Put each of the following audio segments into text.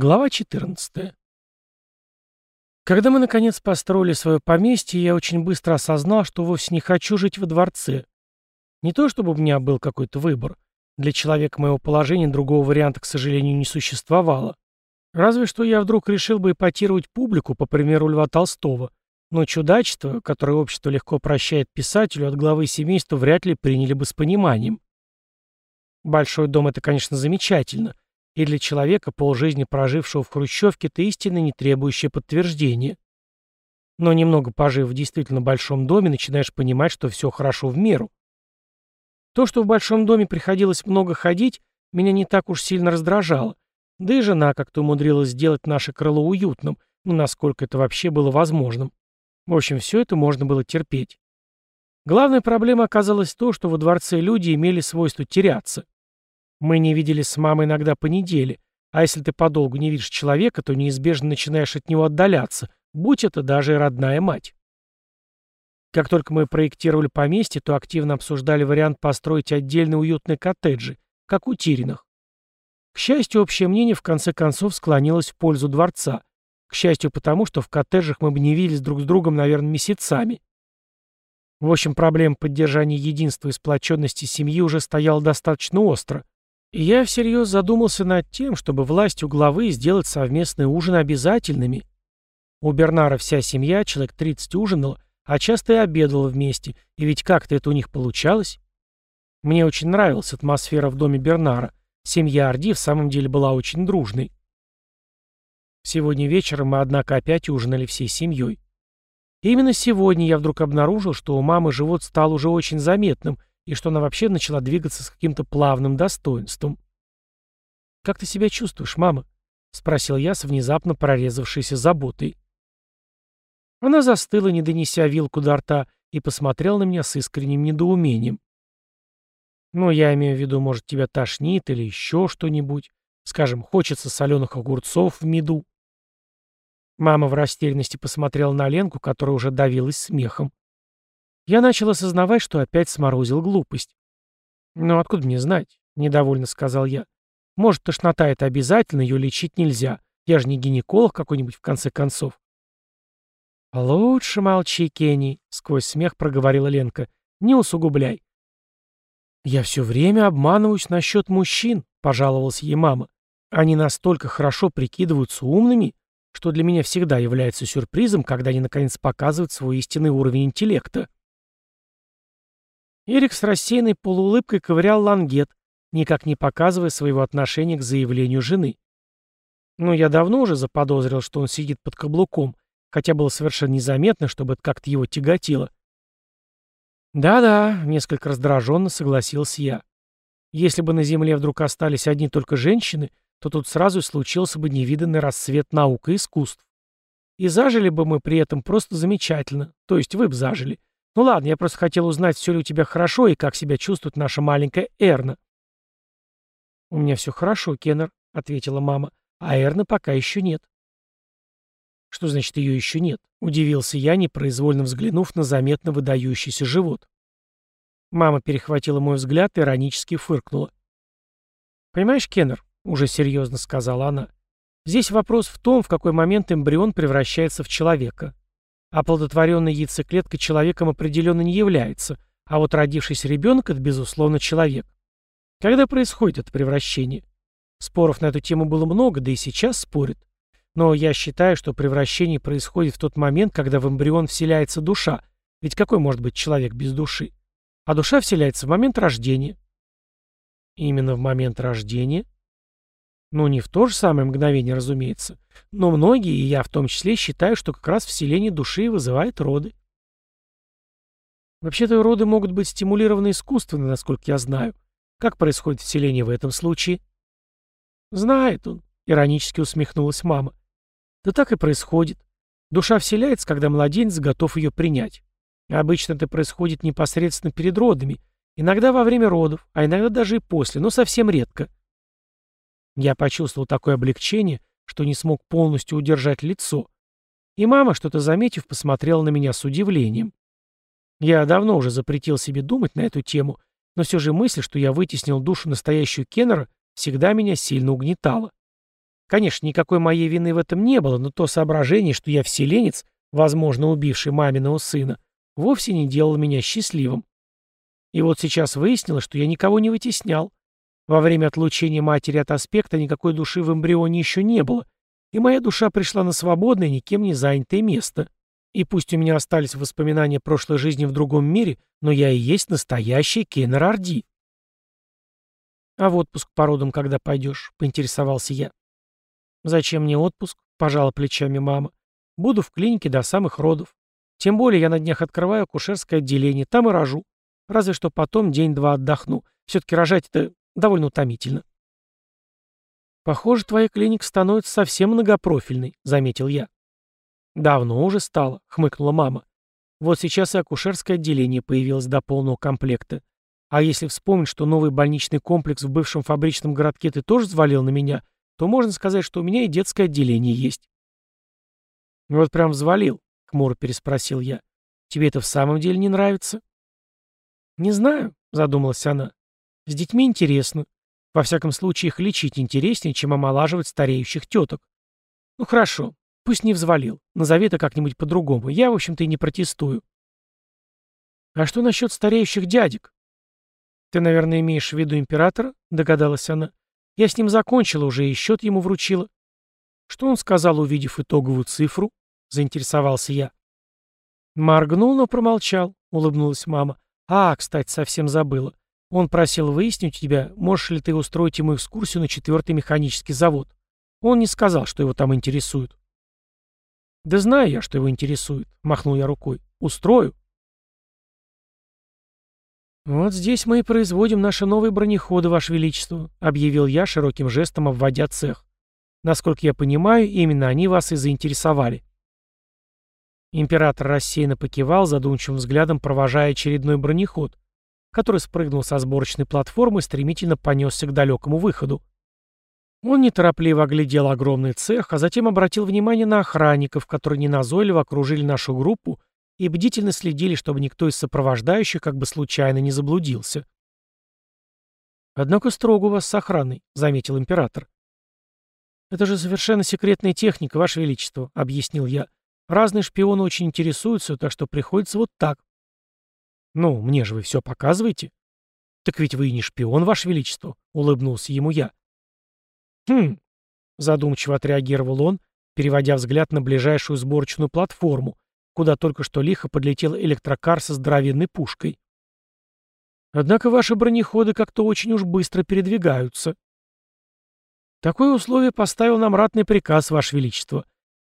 Глава 14. Когда мы, наконец, построили свое поместье, я очень быстро осознал, что вовсе не хочу жить во дворце. Не то, чтобы у меня был какой-то выбор. Для человека моего положения другого варианта, к сожалению, не существовало. Разве что я вдруг решил бы эпатировать публику, по примеру Льва Толстого. Но чудачество, которое общество легко прощает писателю, от главы семейства вряд ли приняли бы с пониманием. Большой дом — это, конечно, замечательно — и для человека, полжизни прожившего в Хрущевке, это истинно не требующее подтверждения. Но немного пожив в действительно большом доме, начинаешь понимать, что все хорошо в меру. То, что в большом доме приходилось много ходить, меня не так уж сильно раздражало. Да и жена как-то умудрилась сделать наше крыло уютным, ну, насколько это вообще было возможным. В общем, все это можно было терпеть. Главная проблема оказалась то, что во дворце люди имели свойство теряться. Мы не виделись с мамой иногда по неделе, а если ты подолгу не видишь человека, то неизбежно начинаешь от него отдаляться, будь это даже и родная мать. Как только мы проектировали поместье, то активно обсуждали вариант построить отдельные уютные коттеджи, как у Тириных. К счастью, общее мнение в конце концов склонилось в пользу дворца. К счастью, потому что в коттеджах мы бы не виделись друг с другом, наверное, месяцами. В общем, проблема поддержания единства и сплоченности семьи уже стояла достаточно остро, я всерьез задумался над тем, чтобы властью главы сделать совместный ужин обязательными. У Бернара вся семья, человек 30 ужинала, а часто и обедала вместе, и ведь как-то это у них получалось. Мне очень нравилась атмосфера в доме Бернара. Семья Орди в самом деле была очень дружной. Сегодня вечером мы, однако, опять ужинали всей семьей. Именно сегодня я вдруг обнаружил, что у мамы живот стал уже очень заметным, и что она вообще начала двигаться с каким-то плавным достоинством. «Как ты себя чувствуешь, мама?» — спросил я с внезапно прорезавшейся заботой. Она застыла, не донеся вилку до рта, и посмотрела на меня с искренним недоумением. «Ну, я имею в виду, может, тебя тошнит или еще что-нибудь. Скажем, хочется соленых огурцов в меду». Мама в растерянности посмотрела на Ленку, которая уже давилась смехом. Я начал осознавать, что опять сморозил глупость. «Ну, откуда мне знать?» — недовольно сказал я. «Может, тошнота — это обязательно, ее лечить нельзя. Я же не гинеколог какой-нибудь, в конце концов». «Лучше молчи, Кенни», — сквозь смех проговорила Ленка. «Не усугубляй». «Я все время обманываюсь насчет мужчин», — пожаловалась ей мама. «Они настолько хорошо прикидываются умными, что для меня всегда является сюрпризом, когда они наконец показывают свой истинный уровень интеллекта». Эрик с рассеянной полуулыбкой ковырял лангет, никак не показывая своего отношения к заявлению жены. Но я давно уже заподозрил, что он сидит под каблуком, хотя было совершенно незаметно, чтобы это как-то его тяготило. «Да-да», — несколько раздраженно согласился я. «Если бы на Земле вдруг остались одни только женщины, то тут сразу случился бы невиданный рассвет наук и искусств. И зажили бы мы при этом просто замечательно, то есть вы бы зажили. Ну ладно, я просто хотел узнать, все ли у тебя хорошо и как себя чувствует наша маленькая Эрна. У меня все хорошо, Кеннер, ответила мама, а Эрны пока еще нет. Что значит ее еще нет? Удивился я, непроизвольно взглянув на заметно выдающийся живот. Мама перехватила мой взгляд и иронически фыркнула. «Понимаешь, Кеннер», — уже серьезно сказала она, — «здесь вопрос в том, в какой момент эмбрион превращается в человека. Оплодотворенная яйцеклетка человеком определенно не является, а вот родившийся ребенок – это, безусловно, человек. Когда происходит это превращение? Споров на эту тему было много, да и сейчас спорят. Но я считаю, что превращение происходит в тот момент, когда в эмбрион вселяется душа. Ведь какой может быть человек без души? А душа вселяется в момент рождения. Именно в момент рождения? Ну, не в то же самое мгновение, разумеется. Но многие, и я в том числе, считаю, что как раз вселение души вызывает роды. Вообще-то роды могут быть стимулированы искусственно, насколько я знаю. Как происходит вселение в этом случае? Знает он, иронически усмехнулась мама. Да так и происходит. Душа вселяется, когда младенец готов ее принять. Обычно это происходит непосредственно перед родами, иногда во время родов, а иногда даже и после, но совсем редко. Я почувствовал такое облегчение, что не смог полностью удержать лицо. И мама, что-то заметив, посмотрела на меня с удивлением. Я давно уже запретил себе думать на эту тему, но все же мысль, что я вытеснил душу настоящую Кеннера, всегда меня сильно угнетала. Конечно, никакой моей вины в этом не было, но то соображение, что я вселенец, возможно, убивший маминого сына, вовсе не делало меня счастливым. И вот сейчас выяснилось, что я никого не вытеснял. Во время отлучения матери от аспекта никакой души в эмбрионе еще не было, и моя душа пришла на свободное, никем не занятое место. И пусть у меня остались воспоминания прошлой жизни в другом мире, но я и есть настоящий Кеннер Орди. «А в отпуск по родам когда пойдешь?» — поинтересовался я. «Зачем мне отпуск?» — пожала плечами мама. «Буду в клинике до самых родов. Тем более я на днях открываю акушерское отделение, там и рожу. Разве что потом день-два отдохну. Все-таки рожать это довольно утомительно». «Похоже, твоя клиника становится совсем многопрофильной», — заметил я. «Давно уже стало», — хмыкнула мама. «Вот сейчас и акушерское отделение появилось до полного комплекта. А если вспомнить, что новый больничный комплекс в бывшем фабричном городке ты тоже взвалил на меня, то можно сказать, что у меня и детское отделение есть. Вот прям взвалил, хмуро переспросил я. Тебе это в самом деле не нравится? Не знаю, задумалась она. С детьми интересно. Во всяком случае, их лечить интереснее, чем омолаживать стареющих теток. Ну хорошо, пусть не взвалил. Назови это как-нибудь по-другому. Я, в общем-то, и не протестую. А что насчет стареющих дядек? «Ты, наверное, имеешь в виду императора?» — догадалась она. «Я с ним закончила уже и счет ему вручила». «Что он сказал, увидев итоговую цифру?» — заинтересовался я. Моргнул, но промолчал, — улыбнулась мама. «А, кстати, совсем забыла. Он просил выяснить у тебя, можешь ли ты устроить ему экскурсию на четвертый механический завод. Он не сказал, что его там интересует». «Да знаю я, что его интересует», — махнул я рукой. «Устрою». «Вот здесь мы и производим наши новые бронеходы, Ваше Величество», — объявил я, широким жестом обводя цех. «Насколько я понимаю, именно они вас и заинтересовали». Император рассеянно покивал, задумчивым взглядом провожая очередной бронеход, который спрыгнул со сборочной платформы и стремительно понесся к далекому выходу. Он неторопливо оглядел огромный цех, а затем обратил внимание на охранников, которые неназойливо окружили нашу группу и бдительно следили, чтобы никто из сопровождающих как бы случайно не заблудился. «Однако строго у вас с охраной», — заметил император. «Это же совершенно секретная техника, Ваше Величество», — объяснил я. «Разные шпионы очень интересуются, так что приходится вот так». «Ну, мне же вы все показываете». «Так ведь вы и не шпион, Ваше Величество», — улыбнулся ему я. «Хм», — задумчиво отреагировал он, переводя взгляд на ближайшую сборочную платформу, куда только что лихо подлетел электрокар со здоровенной пушкой. Однако ваши бронеходы как-то очень уж быстро передвигаются. Такое условие поставил нам ратный приказ, Ваше Величество.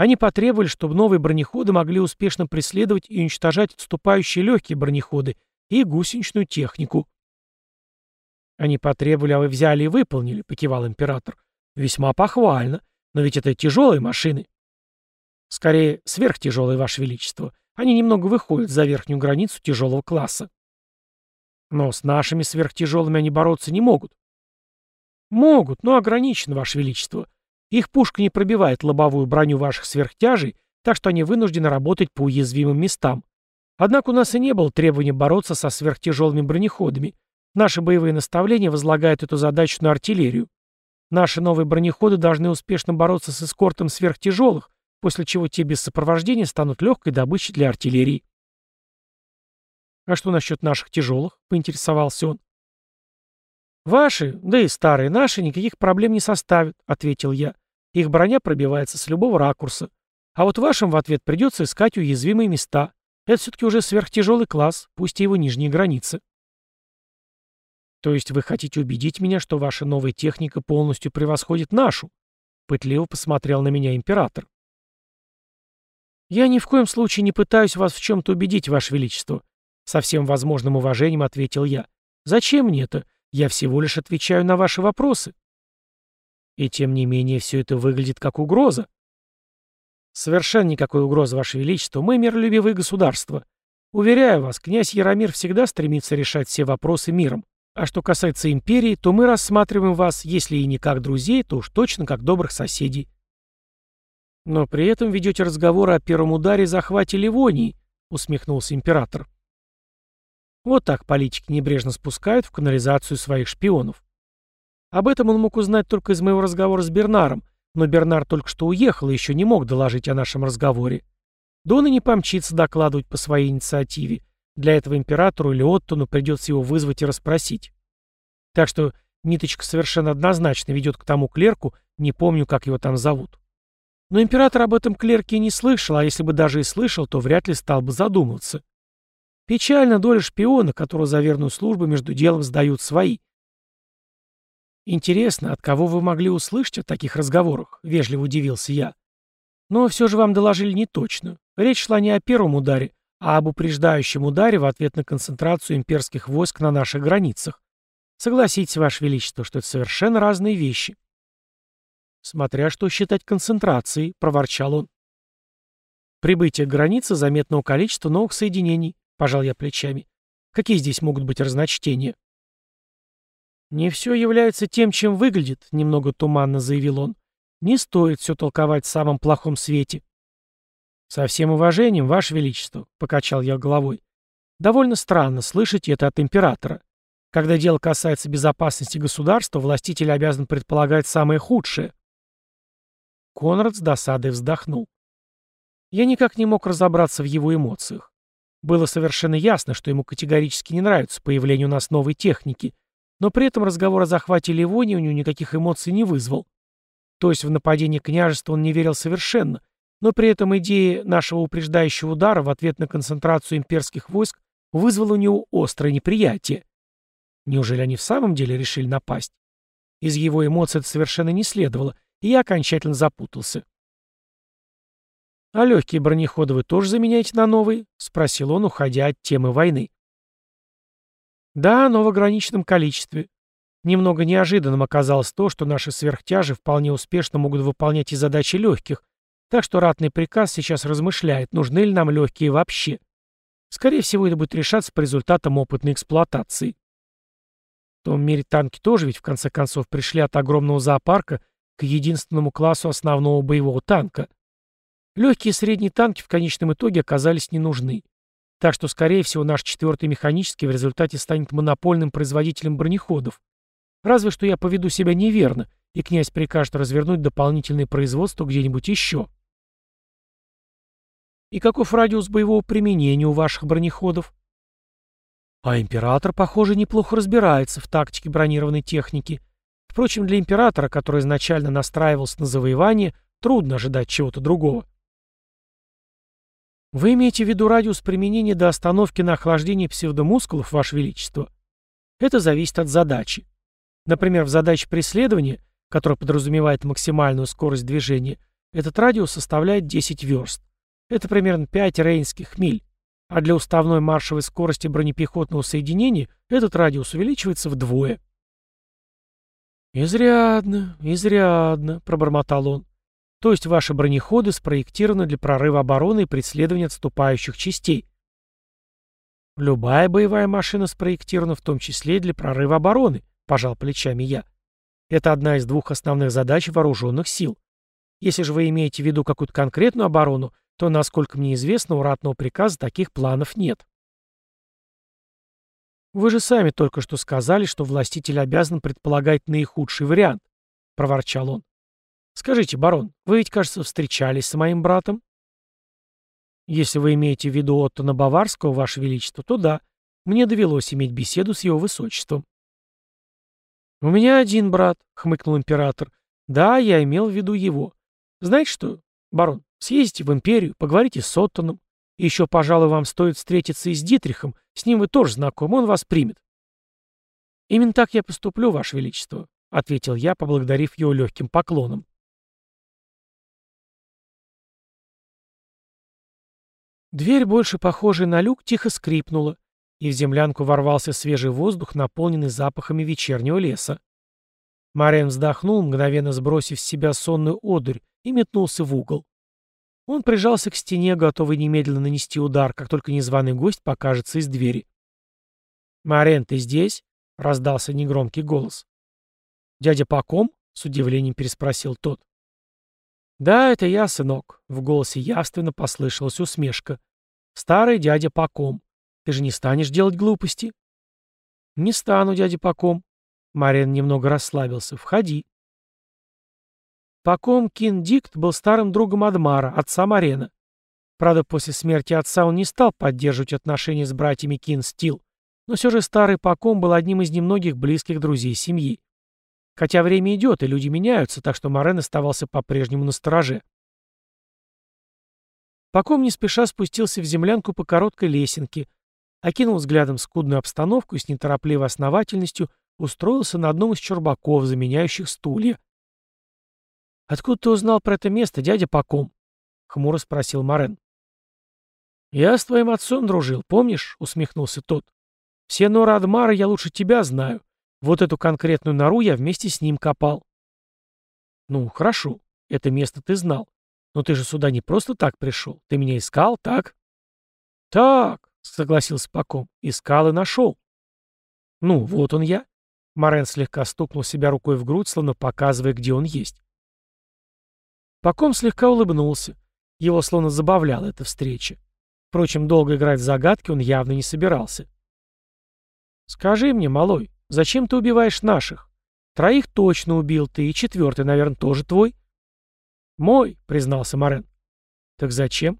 Они потребовали, чтобы новые бронеходы могли успешно преследовать и уничтожать отступающие легкие бронеходы и гусеничную технику. Они потребовали, а вы взяли и выполнили, покивал император. Весьма похвально, но ведь это тяжелые машины. Скорее, сверхтяжелые, Ваше Величество. Они немного выходят за верхнюю границу тяжелого класса. Но с нашими сверхтяжелыми они бороться не могут. Могут, но ограничено, Ваше Величество. Их пушка не пробивает лобовую броню ваших сверхтяжей, так что они вынуждены работать по уязвимым местам. Однако у нас и не было требования бороться со сверхтяжелыми бронеходами. Наши боевые наставления возлагают эту задачу на артиллерию. Наши новые бронеходы должны успешно бороться с эскортом сверхтяжелых, после чего те без сопровождения станут легкой добычей для артиллерии. «А что насчет наших тяжелых?» — поинтересовался он. «Ваши, да и старые наши, никаких проблем не составят», — ответил я. «Их броня пробивается с любого ракурса. А вот вашим в ответ придется искать уязвимые места. Это все-таки уже сверхтяжелый класс, пусть и его нижние границы». «То есть вы хотите убедить меня, что ваша новая техника полностью превосходит нашу?» Пытливо посмотрел на меня император. «Я ни в коем случае не пытаюсь вас в чем-то убедить, Ваше Величество», — со всем возможным уважением ответил я. «Зачем мне это? Я всего лишь отвечаю на ваши вопросы». И тем не менее все это выглядит как угроза. Совершенно никакой угрозы, Ваше Величество. Мы миролюбивые государства. Уверяю вас, князь Яромир всегда стремится решать все вопросы миром. А что касается империи, то мы рассматриваем вас, если и не как друзей, то уж точно как добрых соседей. «Но при этом ведете разговор о первом ударе захвате Ливонии», — усмехнулся император. Вот так политики небрежно спускают в канализацию своих шпионов. Об этом он мог узнать только из моего разговора с Бернаром, Но Бернар только что уехал и еще не мог доложить о нашем разговоре. Да и не помчится докладывать по своей инициативе. Для этого императору или Оттону придется его вызвать и расспросить. Так что ниточка совершенно однозначно ведет к тому клерку, не помню, как его там зовут. Но император об этом клерке не слышал, а если бы даже и слышал, то вряд ли стал бы задумываться. Печально доля шпиона, которого за верную службу между делом сдают свои. «Интересно, от кого вы могли услышать о таких разговорах?» — вежливо удивился я. «Но все же вам доложили не точно. Речь шла не о первом ударе, а об упреждающем ударе в ответ на концентрацию имперских войск на наших границах. Согласитесь, Ваше Величество, что это совершенно разные вещи». «Смотря что считать концентрацией», — проворчал он. «Прибытие к границе заметного количества новых соединений», — пожал я плечами. «Какие здесь могут быть разночтения?» «Не все является тем, чем выглядит», — немного туманно заявил он. «Не стоит все толковать в самом плохом свете». «Со всем уважением, Ваше Величество», — покачал я головой. «Довольно странно слышать это от императора. Когда дело касается безопасности государства, властитель обязан предполагать самое худшее». Конрад с досадой вздохнул. Я никак не мог разобраться в его эмоциях. Было совершенно ясно, что ему категорически не нравится появление у нас новой техники, но при этом разговор о захвате Ливонии у него никаких эмоций не вызвал. То есть в нападение княжества он не верил совершенно, но при этом идея нашего упреждающего удара в ответ на концентрацию имперских войск вызвала у него острое неприятие. Неужели они в самом деле решили напасть? Из его эмоций это совершенно не следовало, и я окончательно запутался. «А легкие бронеходы вы тоже заменяете на новые?» — спросил он, уходя от темы войны. Да, но в ограниченном количестве. Немного неожиданным оказалось то, что наши сверхтяжи вполне успешно могут выполнять и задачи легких, так что ратный приказ сейчас размышляет, нужны ли нам легкие вообще. Скорее всего, это будет решаться по результатам опытной эксплуатации. В том мире танки тоже ведь в конце концов пришли от огромного зоопарка к единственному классу основного боевого танка. Легкие и средние танки в конечном итоге оказались не нужны. Так что, скорее всего, наш четвертый механический в результате станет монопольным производителем бронеходов. Разве что я поведу себя неверно, и князь прикажет развернуть дополнительное производство где-нибудь еще. И каков радиус боевого применения у ваших бронеходов? А император, похоже, неплохо разбирается в тактике бронированной техники. Впрочем, для императора, который изначально настраивался на завоевание, трудно ожидать чего-то другого. Вы имеете в виду радиус применения до остановки на охлаждение псевдомускулов, Ваше Величество? Это зависит от задачи. Например, в задаче преследования, которая подразумевает максимальную скорость движения, этот радиус составляет 10 верст. Это примерно 5 рейнских миль. А для уставной маршевой скорости бронепехотного соединения этот радиус увеличивается вдвое. «Изрядно, изрядно», — пробормотал он. То есть ваши бронеходы спроектированы для прорыва обороны и преследования отступающих частей. Любая боевая машина спроектирована в том числе и для прорыва обороны, пожал плечами я. Это одна из двух основных задач вооруженных сил. Если же вы имеете в виду какую-то конкретную оборону, то, насколько мне известно, у ратного приказа таких планов нет. Вы же сами только что сказали, что властитель обязан предполагать наихудший вариант, проворчал он. Скажите, барон, вы ведь, кажется, встречались с моим братом? Если вы имеете в виду Оттона Баварского, ваше величество, то да, мне довелось иметь беседу с его высочеством. «У меня один брат», — хмыкнул император. «Да, я имел в виду его. Знаете что, барон, съездите в империю, поговорите с Оттоном. И еще, пожалуй, вам стоит встретиться и с Дитрихом. С ним вы тоже знакомы, он вас примет». «Именно так я поступлю, ваше величество», — ответил я, поблагодарив его легким поклоном. Дверь, больше похожая на люк, тихо скрипнула, и в землянку ворвался свежий воздух, наполненный запахами вечернего леса. Марен вздохнул, мгновенно сбросив с себя сонную одурь, и метнулся в угол. Он прижался к стене, готовый немедленно нанести удар, как только незваный гость покажется из двери. «Марен, ты здесь?» — раздался негромкий голос. «Дядя Паком?» — с удивлением переспросил тот. «Да, это я, сынок», — в голосе явственно послышалась усмешка. «Старый дядя Паком. Ты же не станешь делать глупости?» «Не стану, дядя Паком». Марин немного расслабился. «Входи». Паком Кин Дикт был старым другом Адмара, отца Марена. Правда, после смерти отца он не стал поддерживать отношения с братьями Кин Стил, но все же старый Паком был одним из немногих близких друзей семьи. Хотя время идет, и люди меняются, так что Морен оставался по-прежнему на стороже. Паком не спеша спустился в землянку по короткой лесенке, окинул взглядом скудную обстановку и с неторопливой основательностью устроился на одном из чурбаков, заменяющих стулья. «Откуда ты узнал про это место, дядя Паком?» — хмуро спросил Морен. «Я с твоим отцом дружил, помнишь?» — усмехнулся тот. «Все норы Адмара я лучше тебя знаю. Вот эту конкретную нору я вместе с ним копал». «Ну, хорошо, это место ты знал. Но ты же сюда не просто так пришел. Ты меня искал, так?» «Так», — согласился Паком, — «искал и нашел». «Ну, вот он я». Морен слегка стукнул себя рукой в грудь, словно показывая, где он есть. Паком слегка улыбнулся. Его словно забавляла эта встреча. Впрочем, долго играть в загадки он явно не собирался. «Скажи мне, малой, зачем ты убиваешь наших? Троих точно убил ты, и четвертый, наверное, тоже твой?» «Мой», — признался Морен. «Так зачем?»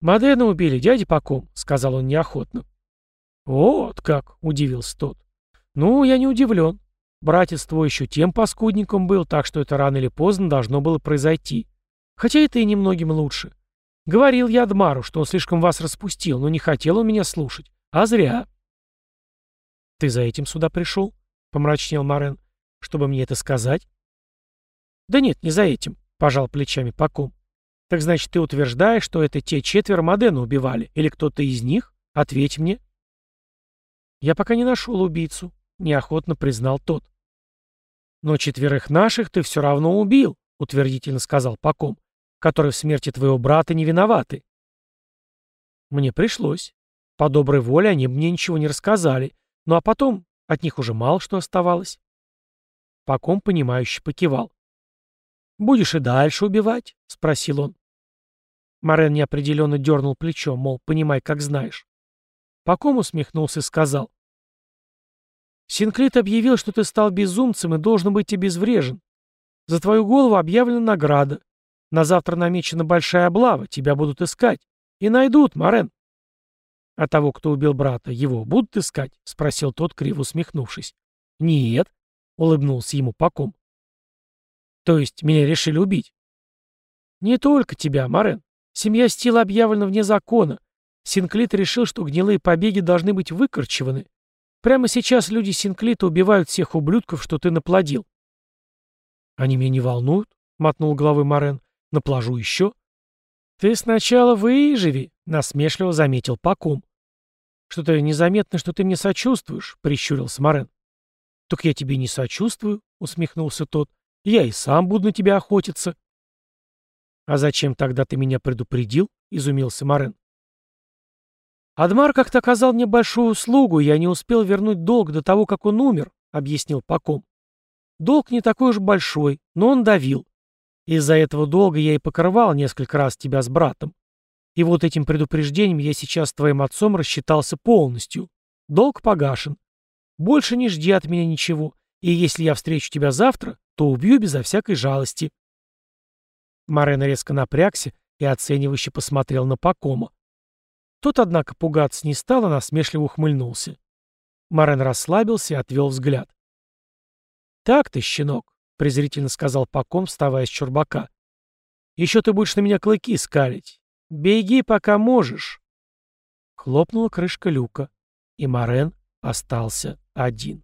«Модена убили, дядя Паком», — сказал он неохотно. «Вот как», — удивился тот. «Ну, я не удивлен. Братец твой еще тем паскудником был, так что это рано или поздно должно было произойти. Хотя это и немногим лучше. Говорил я Адмару, что он слишком вас распустил, но не хотел он меня слушать. А зря. «Ты за этим сюда пришел?» — помрачнел Морен. «Чтобы мне это сказать?» «Да нет, не за этим», — пожал плечами Паком. «Так значит, ты утверждаешь, что это те четверо Модена убивали? Или кто-то из них? Ответь мне». «Я пока не нашел убийцу», — неохотно признал тот. «Но четверых наших ты все равно убил», — утвердительно сказал Паком, «которые в смерти твоего брата не виноваты». Мне пришлось. По доброй воле они мне ничего не рассказали. Ну а потом от них уже мало что оставалось. Паком, понимающе покивал. «Будешь и дальше убивать?» — спросил он. Морен неопределенно дернул плечом, мол, понимай, как знаешь. Паком усмехнулся и сказал. Синклит объявил, что ты стал безумцем и должен быть обезврежен. За твою голову объявлена награда. На завтра намечена большая облава, тебя будут искать. И найдут, Морен. А того, кто убил брата, его будут искать? Спросил тот, криво усмехнувшись. Нет, улыбнулся ему Паком. То есть меня решили убить? Не только тебя, Морен. Семья Стила объявлена вне закона. Синклит решил, что гнилые побеги должны быть выкорчеваны. Прямо сейчас люди Синклита убивают всех ублюдков, что ты наплодил. Они меня не волнуют, — мотнул головой Морен. На плажу еще. Ты сначала выживи, — насмешливо заметил Пакум. Что-то незаметно, что ты мне сочувствуешь, — прищурился Морен. Так я тебе не сочувствую, — усмехнулся тот. Я и сам буду на тебя охотиться. А зачем тогда ты меня предупредил? — изумился Морен. «Адмар как-то оказал мне большую услугу, и я не успел вернуть долг до того, как он умер», — объяснил Паком. «Долг не такой уж большой, но он давил. Из-за этого долга я и покрывал несколько раз тебя с братом. И вот этим предупреждением я сейчас с твоим отцом рассчитался полностью. Долг погашен. Больше не жди от меня ничего, и если я встречу тебя завтра, то убью безо всякой жалости». Марена резко напрягся и оценивающе посмотрел на Пакома. Тот, однако, пугаться не стал, а насмешливо ухмыльнулся. Марен расслабился и отвел взгляд. «Так ты, щенок», — презрительно сказал Паком, вставая с чурбака. «Еще ты будешь на меня клыки скалить. Беги, пока можешь». Хлопнула крышка люка, и Марен остался один.